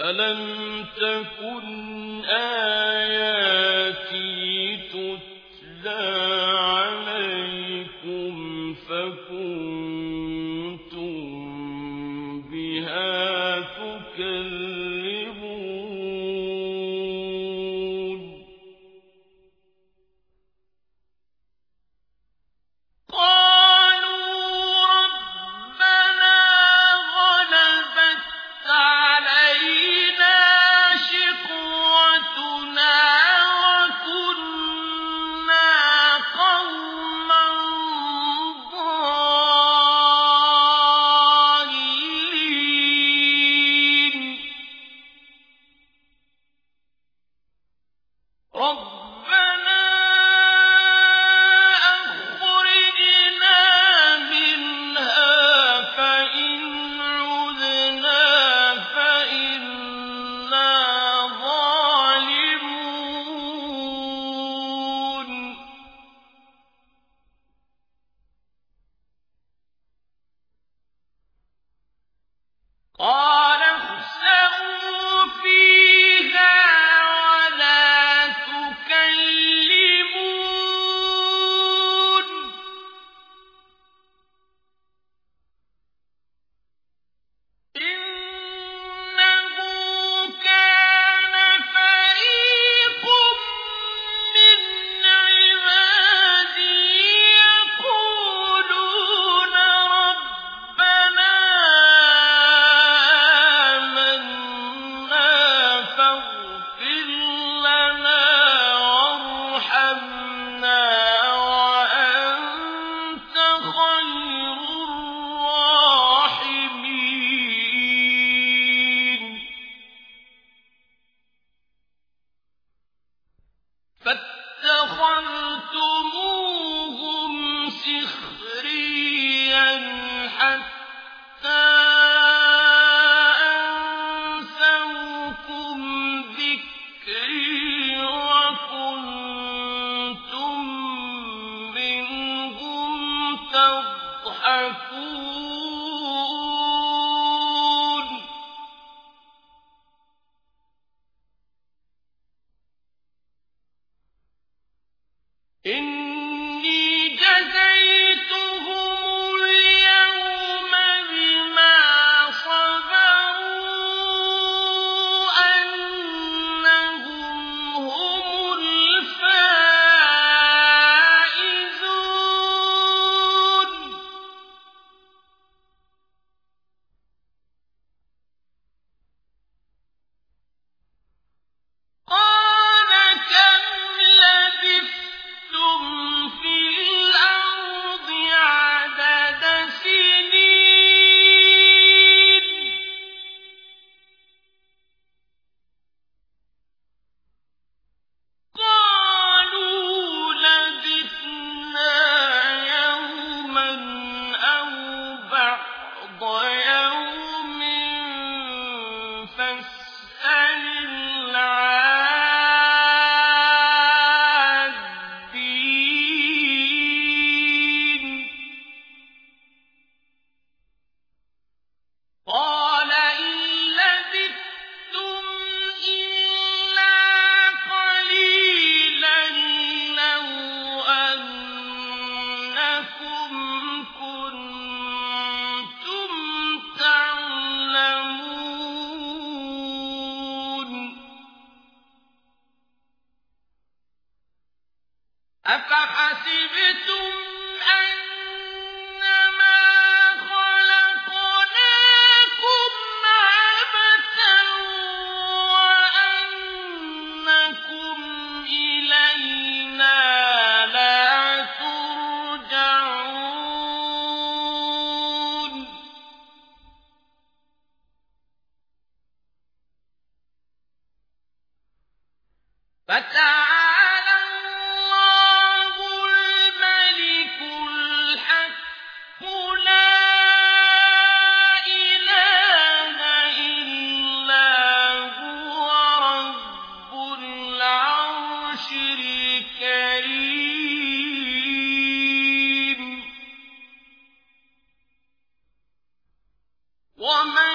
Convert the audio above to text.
أَلَمْ تَكُنْ آيَاتِي تُتْلَىٰ عَلَيْكُمْ فَكُنتُم تَضْحَكُونَ فَاسْأَلِ وَمَن